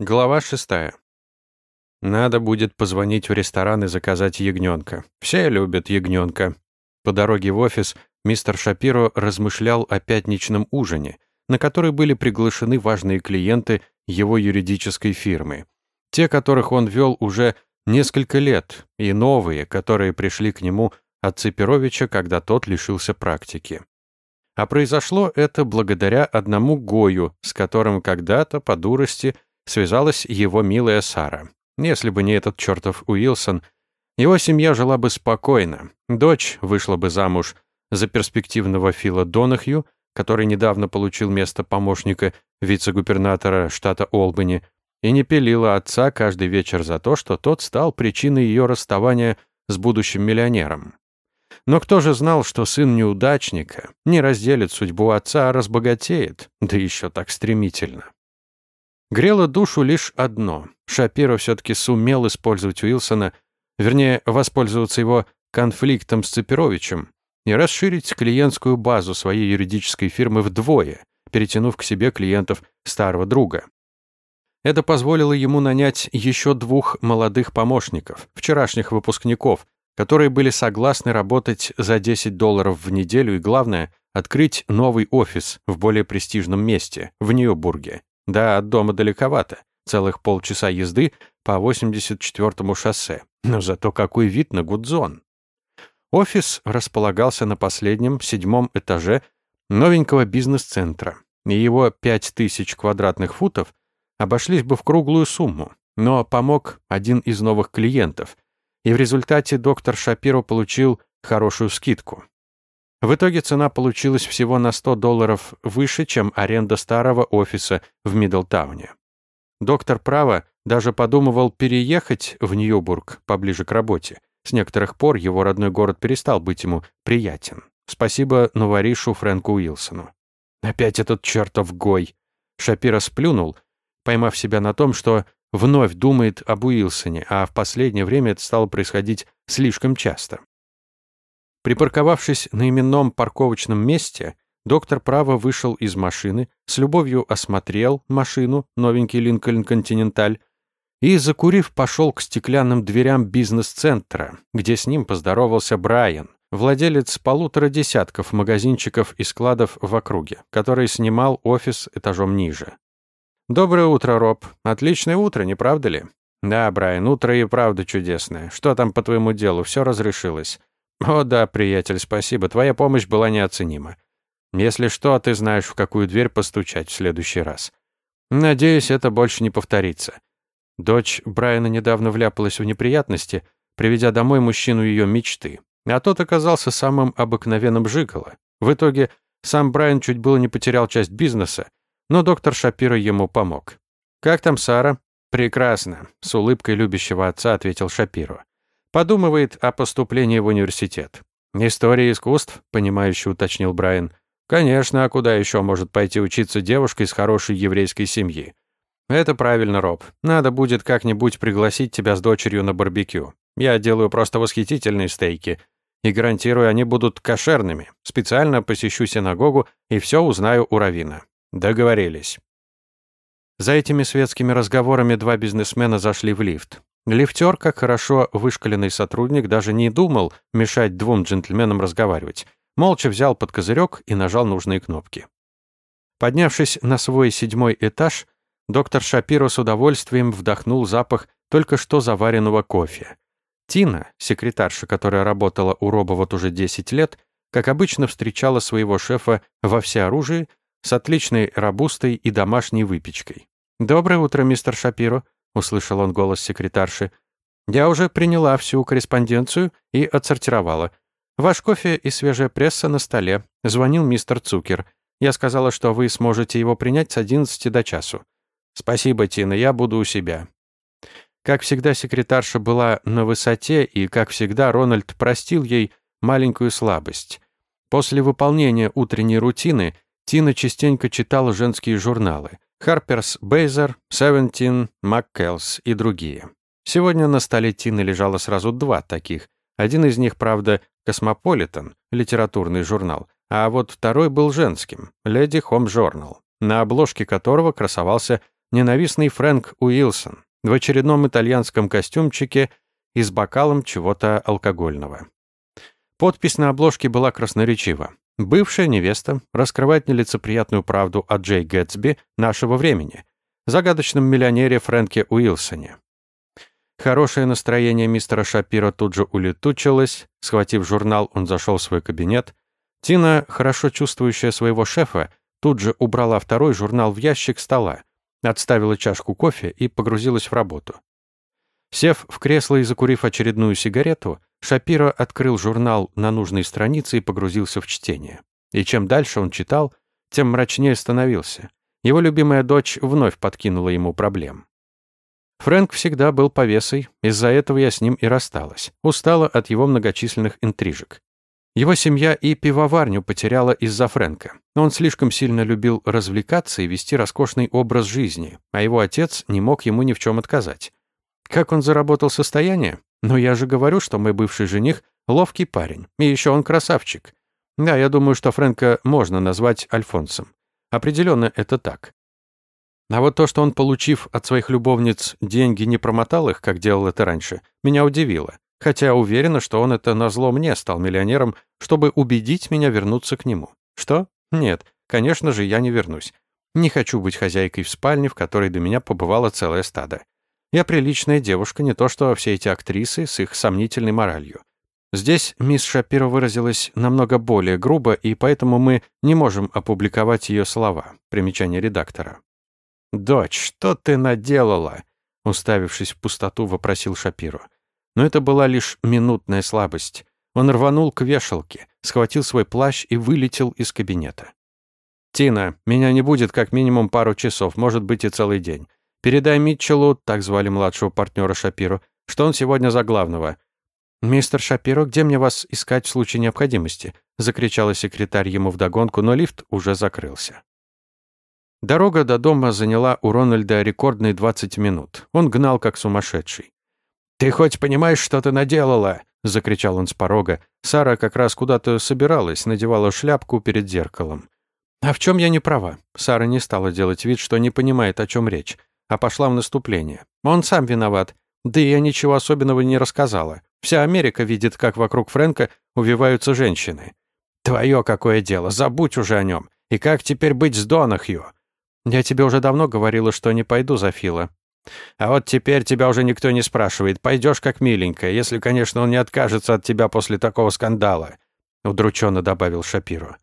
Глава шестая. Надо будет позвонить в ресторан и заказать ягненка. Все любят ягненка. По дороге в офис мистер Шапиро размышлял о пятничном ужине, на который были приглашены важные клиенты его юридической фирмы. Те, которых он вел уже несколько лет, и новые, которые пришли к нему от Цепировича, когда тот лишился практики. А произошло это благодаря одному Гою, с которым когда-то по дурости – связалась его милая Сара. Если бы не этот чертов Уилсон, его семья жила бы спокойно. Дочь вышла бы замуж за перспективного Фила Донахью, который недавно получил место помощника вице-губернатора штата Олбани, и не пилила отца каждый вечер за то, что тот стал причиной ее расставания с будущим миллионером. Но кто же знал, что сын неудачника не разделит судьбу отца, а разбогатеет, да еще так стремительно? Грело душу лишь одно. Шапиро все-таки сумел использовать Уилсона, вернее, воспользоваться его конфликтом с Цепировичем и расширить клиентскую базу своей юридической фирмы вдвое, перетянув к себе клиентов старого друга. Это позволило ему нанять еще двух молодых помощников, вчерашних выпускников, которые были согласны работать за 10 долларов в неделю и, главное, открыть новый офис в более престижном месте, в Нью-Бурге. Да, от дома далековато. Целых полчаса езды по 84-му шоссе. Но зато какой вид на Гудзон. Офис располагался на последнем, седьмом этаже новенького бизнес-центра, и его 5000 квадратных футов обошлись бы в круглую сумму, но помог один из новых клиентов, и в результате доктор Шапиро получил хорошую скидку. В итоге цена получилась всего на 100 долларов выше, чем аренда старого офиса в Мидлтауне. Доктор права даже подумывал переехать в Ньюбург, поближе к работе. С некоторых пор его родной город перестал быть ему приятен. Спасибо новоришу Фрэнку Уилсону. Опять этот чертов Гой. Шапира сплюнул, поймав себя на том, что вновь думает об Уилсоне, а в последнее время это стало происходить слишком часто. Припарковавшись на именном парковочном месте, доктор право вышел из машины, с любовью осмотрел машину, новенький Линкольн Континенталь, и, закурив, пошел к стеклянным дверям бизнес-центра, где с ним поздоровался Брайан, владелец полутора десятков магазинчиков и складов в округе, который снимал офис этажом ниже. «Доброе утро, Роб. Отличное утро, не правда ли?» «Да, Брайан, утро и правда чудесное. Что там по твоему делу? Все разрешилось?» «О да, приятель, спасибо. Твоя помощь была неоценима. Если что, ты знаешь, в какую дверь постучать в следующий раз. Надеюсь, это больше не повторится». Дочь Брайана недавно вляпалась в неприятности, приведя домой мужчину ее мечты. А тот оказался самым обыкновенным жиголо. В итоге сам Брайан чуть было не потерял часть бизнеса, но доктор Шапиро ему помог. «Как там Сара?» «Прекрасно», — с улыбкой любящего отца ответил Шапиро. Подумывает о поступлении в университет. «История искусств», — понимающе уточнил Брайан. «Конечно, а куда еще может пойти учиться девушка из хорошей еврейской семьи?» «Это правильно, Роб. Надо будет как-нибудь пригласить тебя с дочерью на барбекю. Я делаю просто восхитительные стейки. И гарантирую, они будут кошерными. Специально посещу синагогу и все узнаю у Равина. Договорились». За этими светскими разговорами два бизнесмена зашли в лифт. Лифтер, как хорошо вышкаленный сотрудник, даже не думал мешать двум джентльменам разговаривать. Молча взял под козырек и нажал нужные кнопки. Поднявшись на свой седьмой этаж, доктор Шапиро с удовольствием вдохнул запах только что заваренного кофе. Тина, секретарша, которая работала у Роба вот уже 10 лет, как обычно встречала своего шефа во всеоружии с отличной рабустой и домашней выпечкой. «Доброе утро, мистер Шапиро», — услышал он голос секретарши. «Я уже приняла всю корреспонденцию и отсортировала. Ваш кофе и свежая пресса на столе. Звонил мистер Цукер. Я сказала, что вы сможете его принять с 11 до часу. Спасибо, Тина, я буду у себя». Как всегда, секретарша была на высоте, и, как всегда, Рональд простил ей маленькую слабость. После выполнения утренней рутины Тина частенько читала женские журналы. Харперс Бейзер, Севентин, Маккелс и другие. Сегодня на столе Тины лежало сразу два таких. Один из них, правда, Космополитен, литературный журнал, а вот второй был женским, Ледис Хоум Джорнал, на обложке которого красовался ненавистный Фрэнк Уилсон в очередном итальянском костюмчике и с бокалом чего-то алкогольного. Подпись на обложке была красноречива. Бывшая невеста раскрывает нелицеприятную правду о Джей Гэтсби нашего времени, загадочном миллионере Фрэнке Уилсоне. Хорошее настроение мистера Шапира тут же улетучилось. Схватив журнал, он зашел в свой кабинет. Тина, хорошо чувствующая своего шефа, тут же убрала второй журнал в ящик стола, отставила чашку кофе и погрузилась в работу. Сев в кресло и закурив очередную сигарету, Шапиро открыл журнал на нужной странице и погрузился в чтение. И чем дальше он читал, тем мрачнее становился. Его любимая дочь вновь подкинула ему проблем. Фрэнк всегда был повесой, из-за этого я с ним и рассталась. Устала от его многочисленных интрижек. Его семья и пивоварню потеряла из-за Фрэнка. Он слишком сильно любил развлекаться и вести роскошный образ жизни, а его отец не мог ему ни в чем отказать. Как он заработал состояние? Но я же говорю, что мой бывший жених — ловкий парень, и еще он красавчик. Да, я думаю, что Фрэнка можно назвать Альфонсом. Определенно это так. А вот то, что он, получив от своих любовниц деньги, не промотал их, как делал это раньше, меня удивило. Хотя уверена, что он это назло мне стал миллионером, чтобы убедить меня вернуться к нему. Что? Нет, конечно же, я не вернусь. Не хочу быть хозяйкой в спальне, в которой до меня побывало целое стадо. Я приличная девушка, не то что все эти актрисы с их сомнительной моралью. Здесь мисс Шапиро выразилась намного более грубо, и поэтому мы не можем опубликовать ее слова. Примечание редактора. «Дочь, что ты наделала?» Уставившись в пустоту, вопросил Шапиро. Но это была лишь минутная слабость. Он рванул к вешалке, схватил свой плащ и вылетел из кабинета. «Тина, меня не будет как минимум пару часов, может быть и целый день. Передай Митчеллу, так звали младшего партнера Шапиру, что он сегодня за главного. «Мистер Шапиро, где мне вас искать в случае необходимости?» — закричала секретарь ему вдогонку, но лифт уже закрылся. Дорога до дома заняла у Рональда рекордные 20 минут. Он гнал как сумасшедший. «Ты хоть понимаешь, что ты наделала?» — закричал он с порога. Сара как раз куда-то собиралась, надевала шляпку перед зеркалом. «А в чем я не права?» Сара не стала делать вид, что не понимает, о чем речь а пошла в наступление. Он сам виноват. Да и я ничего особенного не рассказала. Вся Америка видит, как вокруг Фрэнка увиваются женщины. Твое какое дело, забудь уже о нем. И как теперь быть с Донахью? Я тебе уже давно говорила, что не пойду за Фила. А вот теперь тебя уже никто не спрашивает. Пойдешь как миленькая, если, конечно, он не откажется от тебя после такого скандала», — удрученно добавил Шапиро.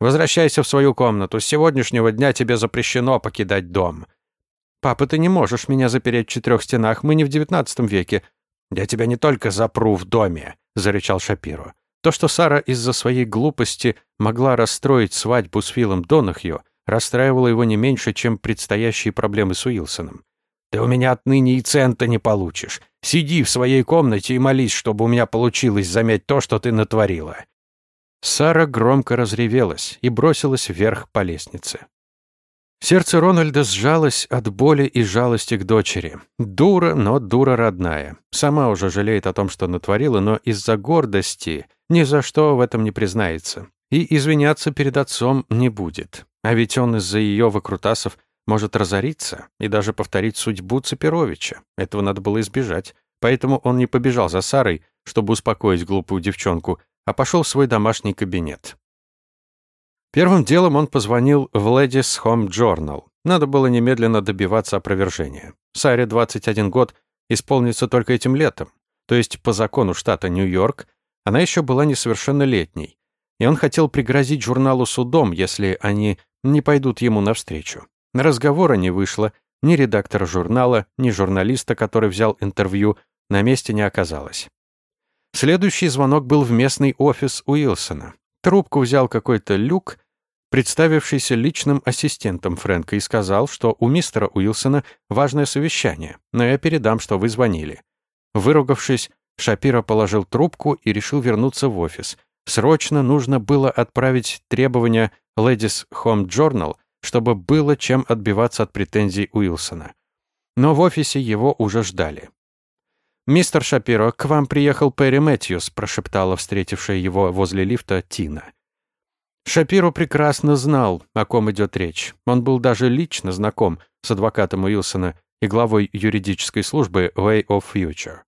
«Возвращайся в свою комнату. С сегодняшнего дня тебе запрещено покидать дом. «Папа, ты не можешь меня запереть в четырех стенах, мы не в девятнадцатом веке». «Я тебя не только запру в доме», — зарычал Шапиро. То, что Сара из-за своей глупости могла расстроить свадьбу с Филом Донахью, расстраивало его не меньше, чем предстоящие проблемы с Уилсоном. «Ты у меня отныне и цента не получишь. Сиди в своей комнате и молись, чтобы у меня получилось заметь то, что ты натворила». Сара громко разревелась и бросилась вверх по лестнице. Сердце Рональда сжалось от боли и жалости к дочери. Дура, но дура родная. Сама уже жалеет о том, что натворила, но из-за гордости ни за что в этом не признается. И извиняться перед отцом не будет. А ведь он из-за ее выкрутасов может разориться и даже повторить судьбу Цепировича. Этого надо было избежать. Поэтому он не побежал за Сарой, чтобы успокоить глупую девчонку, а пошел в свой домашний кабинет. Первым делом он позвонил в Ladies Home Journal. Надо было немедленно добиваться опровержения. Саре 21 год, исполнится только этим летом. То есть по закону штата Нью-Йорк она еще была несовершеннолетней. И он хотел пригрозить журналу судом, если они не пойдут ему навстречу. Разговора не вышло, ни редактора журнала, ни журналиста, который взял интервью, на месте не оказалось. Следующий звонок был в местный офис Уилсона. Трубку взял какой-то люк, представившийся личным ассистентом Фрэнка, и сказал, что у мистера Уилсона важное совещание, но я передам, что вы звонили. Выругавшись, Шапира положил трубку и решил вернуться в офис. Срочно нужно было отправить требования Ladies Home Journal, чтобы было чем отбиваться от претензий Уилсона. Но в офисе его уже ждали. «Мистер Шапиро, к вам приехал Перри Мэтьюс», прошептала встретившая его возле лифта Тина. Шапиро прекрасно знал, о ком идет речь. Он был даже лично знаком с адвокатом Уилсона и главой юридической службы Way of Future.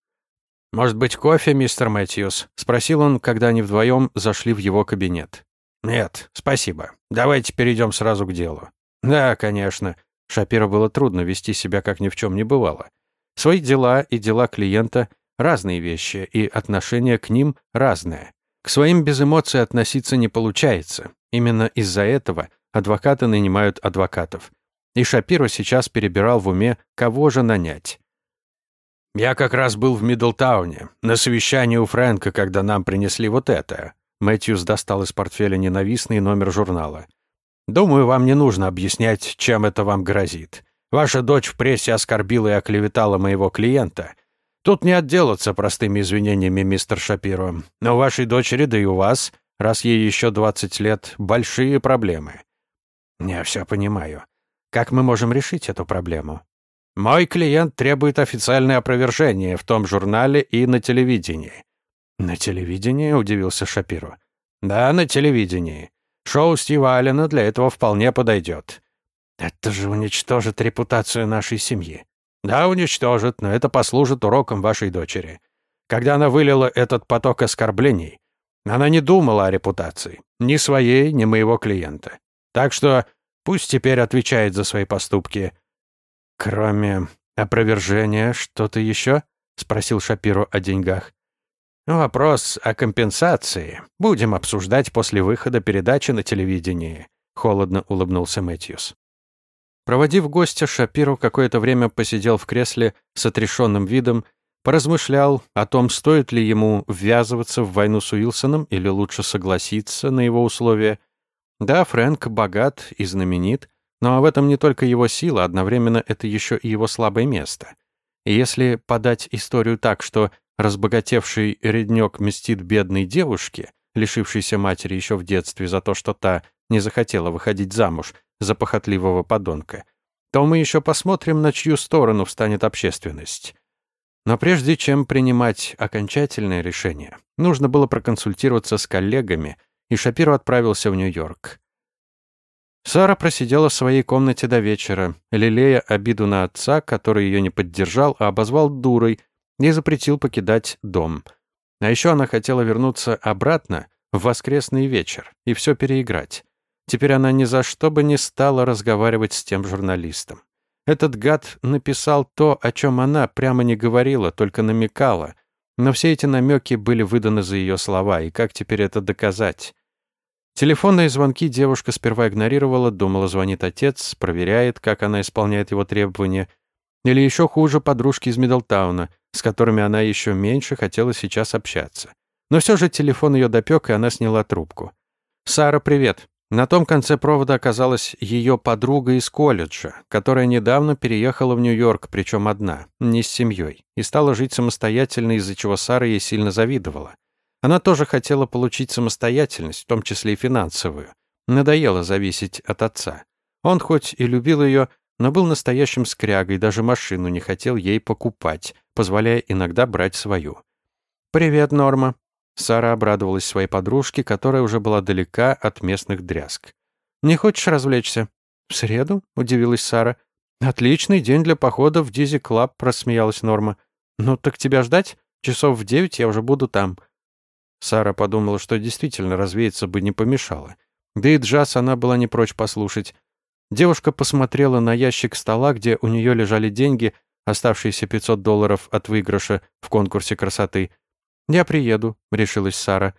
«Может быть, кофе, мистер Мэтьюс?» — спросил он, когда они вдвоем зашли в его кабинет. «Нет, спасибо. Давайте перейдем сразу к делу». «Да, конечно». Шапира было трудно вести себя, как ни в чем не бывало. Свои дела и дела клиента — разные вещи, и отношение к ним разное. К своим без эмоций относиться не получается. Именно из-за этого адвокаты нанимают адвокатов. И Шапиро сейчас перебирал в уме, кого же нанять. «Я как раз был в Мидлтауне, на совещании у Фрэнка, когда нам принесли вот это». Мэтьюс достал из портфеля ненавистный номер журнала. «Думаю, вам не нужно объяснять, чем это вам грозит. Ваша дочь в прессе оскорбила и оклеветала моего клиента. Тут не отделаться простыми извинениями, мистер Шапиро. Но у вашей дочери, да и у вас, раз ей еще 20 лет, большие проблемы». «Я все понимаю. Как мы можем решить эту проблему?» Мой клиент требует официальное опровержение в том журнале и на телевидении». «На телевидении?» — удивился Шапиро. «Да, на телевидении. Шоу Стива Аллена для этого вполне подойдет». «Это же уничтожит репутацию нашей семьи». «Да, уничтожит, но это послужит уроком вашей дочери. Когда она вылила этот поток оскорблений, она не думала о репутации. Ни своей, ни моего клиента. Так что пусть теперь отвечает за свои поступки». «Кроме опровержения, что-то еще?» — спросил Шапиро о деньгах. «Вопрос о компенсации будем обсуждать после выхода передачи на телевидении», — холодно улыбнулся Мэтьюс. Проводив гостя, Шапиро какое-то время посидел в кресле с отрешенным видом, поразмышлял о том, стоит ли ему ввязываться в войну с Уилсоном или лучше согласиться на его условия. Да, Фрэнк богат и знаменит, но в этом не только его сила, одновременно это еще и его слабое место. И если подать историю так, что разбогатевший реднек мстит бедной девушке, лишившейся матери еще в детстве за то, что та не захотела выходить замуж за похотливого подонка, то мы еще посмотрим, на чью сторону встанет общественность. Но прежде чем принимать окончательное решение, нужно было проконсультироваться с коллегами, и Шапиро отправился в Нью-Йорк. Сара просидела в своей комнате до вечера, лелея обиду на отца, который ее не поддержал, а обозвал дурой и запретил покидать дом. А еще она хотела вернуться обратно в воскресный вечер и все переиграть. Теперь она ни за что бы не стала разговаривать с тем журналистом. Этот гад написал то, о чем она прямо не говорила, только намекала. Но все эти намеки были выданы за ее слова, и как теперь это доказать? Телефонные звонки девушка сперва игнорировала, думала, звонит отец, проверяет, как она исполняет его требования. Или еще хуже, подружки из Миддлтауна, с которыми она еще меньше хотела сейчас общаться. Но все же телефон ее допек, и она сняла трубку. «Сара, привет!» На том конце провода оказалась ее подруга из колледжа, которая недавно переехала в Нью-Йорк, причем одна, не с семьей, и стала жить самостоятельно, из-за чего Сара ей сильно завидовала. Она тоже хотела получить самостоятельность, в том числе и финансовую. Надоело зависеть от отца. Он хоть и любил ее, но был настоящим скрягой, даже машину не хотел ей покупать, позволяя иногда брать свою. «Привет, Норма». Сара обрадовалась своей подружке, которая уже была далека от местных дрязг. «Не хочешь развлечься?» «В среду?» — удивилась Сара. «Отличный день для похода в Дизи Клаб», — просмеялась Норма. «Ну так тебя ждать? Часов в девять я уже буду там. Сара подумала, что действительно развеяться бы не помешало. Да и джаз она была не прочь послушать. Девушка посмотрела на ящик стола, где у нее лежали деньги, оставшиеся 500 долларов от выигрыша в конкурсе красоты. «Я приеду», — решилась Сара.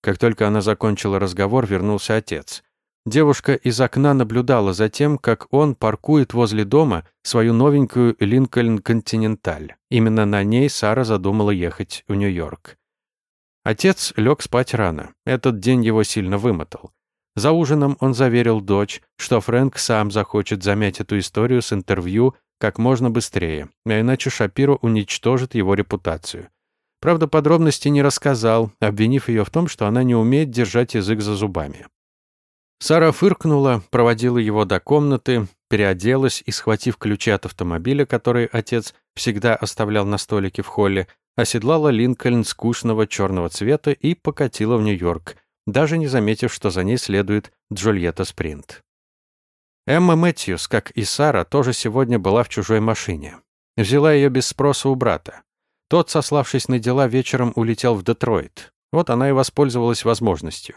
Как только она закончила разговор, вернулся отец. Девушка из окна наблюдала за тем, как он паркует возле дома свою новенькую Линкольн Континенталь. Именно на ней Сара задумала ехать в Нью-Йорк. Отец лег спать рано. Этот день его сильно вымотал. За ужином он заверил дочь, что Фрэнк сам захочет замять эту историю с интервью как можно быстрее, а иначе Шапиро уничтожит его репутацию. Правда, подробности не рассказал, обвинив ее в том, что она не умеет держать язык за зубами. Сара фыркнула, проводила его до комнаты, переоделась и, схватив ключи от автомобиля, который отец всегда оставлял на столике в холле, оседлала Линкольн скучного черного цвета и покатила в Нью-Йорк, даже не заметив, что за ней следует Джульетта Спринт. Эмма Мэтьюс, как и Сара, тоже сегодня была в чужой машине. Взяла ее без спроса у брата. Тот, сославшись на дела, вечером улетел в Детройт. Вот она и воспользовалась возможностью.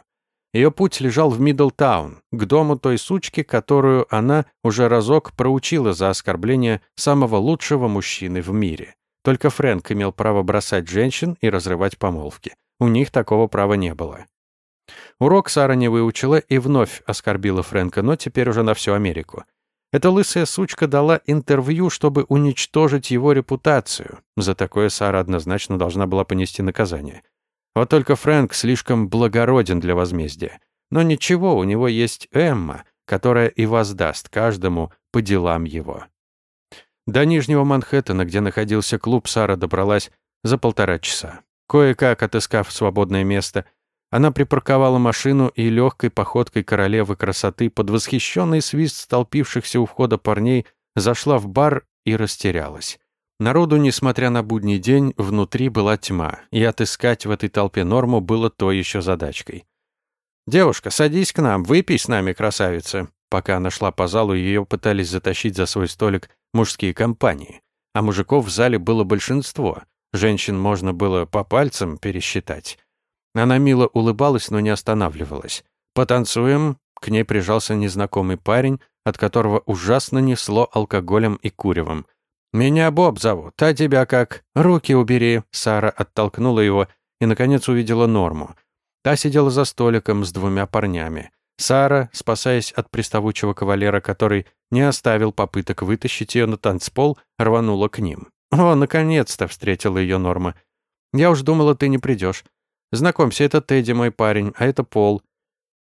Ее путь лежал в Миддлтаун, к дому той сучки, которую она уже разок проучила за оскорбление самого лучшего мужчины в мире. Только Фрэнк имел право бросать женщин и разрывать помолвки. У них такого права не было. Урок Сара не выучила и вновь оскорбила Фрэнка, но теперь уже на всю Америку. Эта лысая сучка дала интервью, чтобы уничтожить его репутацию. За такое Сара однозначно должна была понести наказание. Вот только Фрэнк слишком благороден для возмездия. Но ничего, у него есть Эмма, которая и воздаст каждому по делам его. До Нижнего Манхэттена, где находился клуб, Сара добралась за полтора часа. Кое-как отыскав свободное место, она припарковала машину и легкой походкой королевы красоты под восхищенный свист столпившихся у входа парней зашла в бар и растерялась. Народу, несмотря на будний день, внутри была тьма, и отыскать в этой толпе норму было то еще задачкой. «Девушка, садись к нам, выпей с нами, красавица!» Пока она шла по залу, ее пытались затащить за свой столик мужские компании. А мужиков в зале было большинство. Женщин можно было по пальцам пересчитать. Она мило улыбалась, но не останавливалась. «Потанцуем?» К ней прижался незнакомый парень, от которого ужасно несло алкоголем и куревом. «Меня Боб зовут, а тебя как?» «Руки убери!» Сара оттолкнула его и, наконец, увидела Норму. Та сидела за столиком с двумя парнями. Сара, спасаясь от приставучего кавалера, который не оставил попыток вытащить ее на танцпол, рванула к ним. «О, наконец-то!» — встретила ее Норма. «Я уж думала, ты не придешь. Знакомься, это Тедди, мой парень, а это Пол.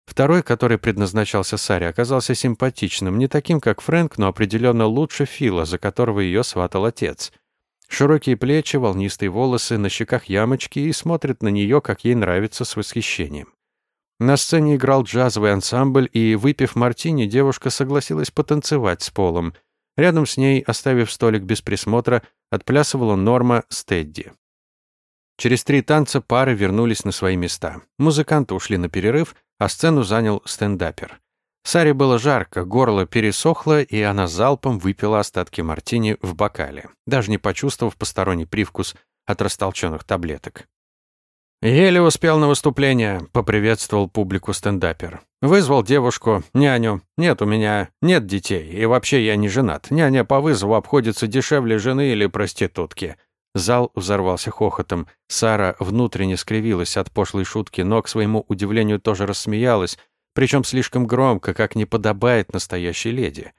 Второй, который предназначался Саре, оказался симпатичным, не таким, как Фрэнк, но определенно лучше Фила, за которого ее сватал отец. Широкие плечи, волнистые волосы, на щеках ямочки и смотрит на нее, как ей нравится, с восхищением. На сцене играл джазовый ансамбль, и, выпив мартини, девушка согласилась потанцевать с Полом. Рядом с ней, оставив столик без присмотра, отплясывала Норма Стедди. Через три танца пары вернулись на свои места. Музыканты ушли на перерыв, а сцену занял стендапер. Саре было жарко, горло пересохло, и она залпом выпила остатки мартини в бокале, даже не почувствовав посторонний привкус от растолченных таблеток. «Еле успел на выступление», — поприветствовал публику стендапер. «Вызвал девушку, няню. Нет у меня, нет детей, и вообще я не женат. Няня по вызову обходится дешевле жены или проститутки». Зал взорвался хохотом. Сара внутренне скривилась от пошлой шутки, но, к своему удивлению, тоже рассмеялась, причем слишком громко, как не подобает настоящей леди.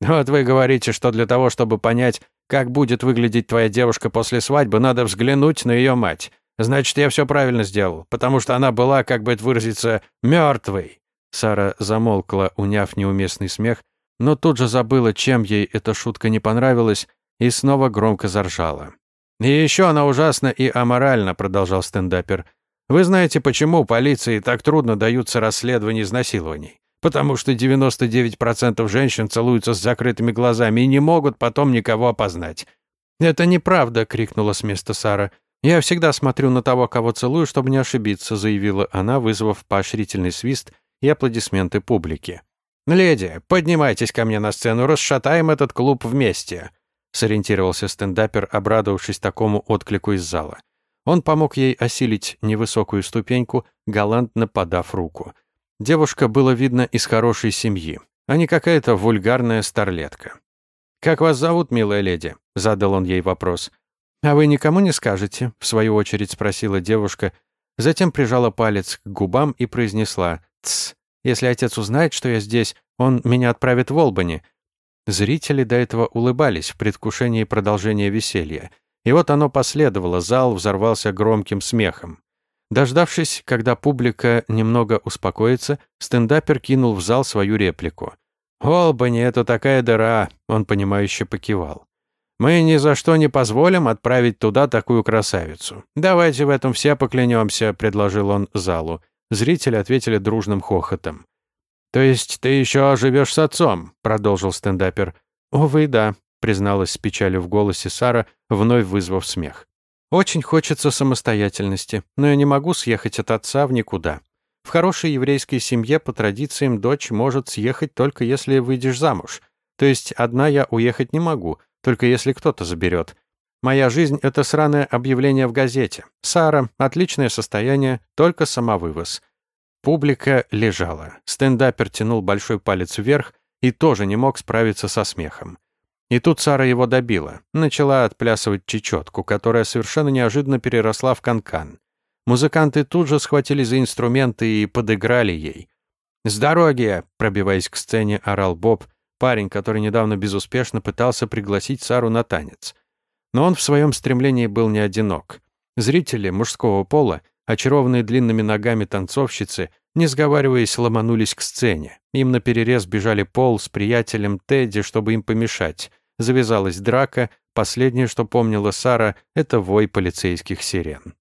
«Вот вы говорите, что для того, чтобы понять, как будет выглядеть твоя девушка после свадьбы, надо взглянуть на ее мать. Значит, я все правильно сделал, потому что она была, как бы это выразиться, мертвой». Сара замолкла, уняв неуместный смех, но тут же забыла, чем ей эта шутка не понравилась, и снова громко заржала. «И еще она ужасна и аморальна», — продолжал стендапер. «Вы знаете, почему полиции так трудно даются расследования изнасилований? Потому что 99% женщин целуются с закрытыми глазами и не могут потом никого опознать». «Это неправда», — крикнула с места Сара. «Я всегда смотрю на того, кого целую, чтобы не ошибиться», — заявила она, вызвав поощрительный свист и аплодисменты публики. «Леди, поднимайтесь ко мне на сцену, расшатаем этот клуб вместе», сориентировался стендапер, обрадовавшись такому отклику из зала. Он помог ей осилить невысокую ступеньку, галантно подав руку. Девушка было видно из хорошей семьи, а не какая-то вульгарная старлетка. «Как вас зовут, милая леди?» — задал он ей вопрос. «А вы никому не скажете?» — в свою очередь спросила девушка, затем прижала палец к губам и произнесла «Тсс, если отец узнает, что я здесь, он меня отправит в Олбани, Зрители до этого улыбались в предвкушении продолжения веселья. И вот оно последовало, зал взорвался громким смехом. Дождавшись, когда публика немного успокоится, стендапер кинул в зал свою реплику. «Олбани, это такая дыра!» — он понимающе покивал. «Мы ни за что не позволим отправить туда такую красавицу. Давайте в этом все поклянемся», — предложил он залу. Зрители ответили дружным хохотом. «То есть ты еще живешь с отцом?» — продолжил стендапер. «Увы, да», — призналась с печалью в голосе Сара, вновь вызвав смех. «Очень хочется самостоятельности, но я не могу съехать от отца в никуда. В хорошей еврейской семье по традициям дочь может съехать только если выйдешь замуж. То есть одна я уехать не могу, только если кто-то заберет. Моя жизнь — это сраное объявление в газете. Сара, отличное состояние, только самовывоз. Публика лежала. Стендапер тянул большой палец вверх и тоже не мог справиться со смехом. И тут Сара его добила. Начала отплясывать чечетку, которая совершенно неожиданно переросла в канкан. -кан. Музыканты тут же схватили за инструменты и подыграли ей. «С дороги!» — пробиваясь к сцене, орал Боб, парень, который недавно безуспешно пытался пригласить Сару на танец. Но он в своем стремлении был не одинок. Зрители мужского пола, очарованные длинными ногами танцовщицы, не сговариваясь, ломанулись к сцене. Им наперерез бежали Пол с приятелем Тедди, чтобы им помешать. Завязалась драка, последнее, что помнила Сара, это вой полицейских сирен.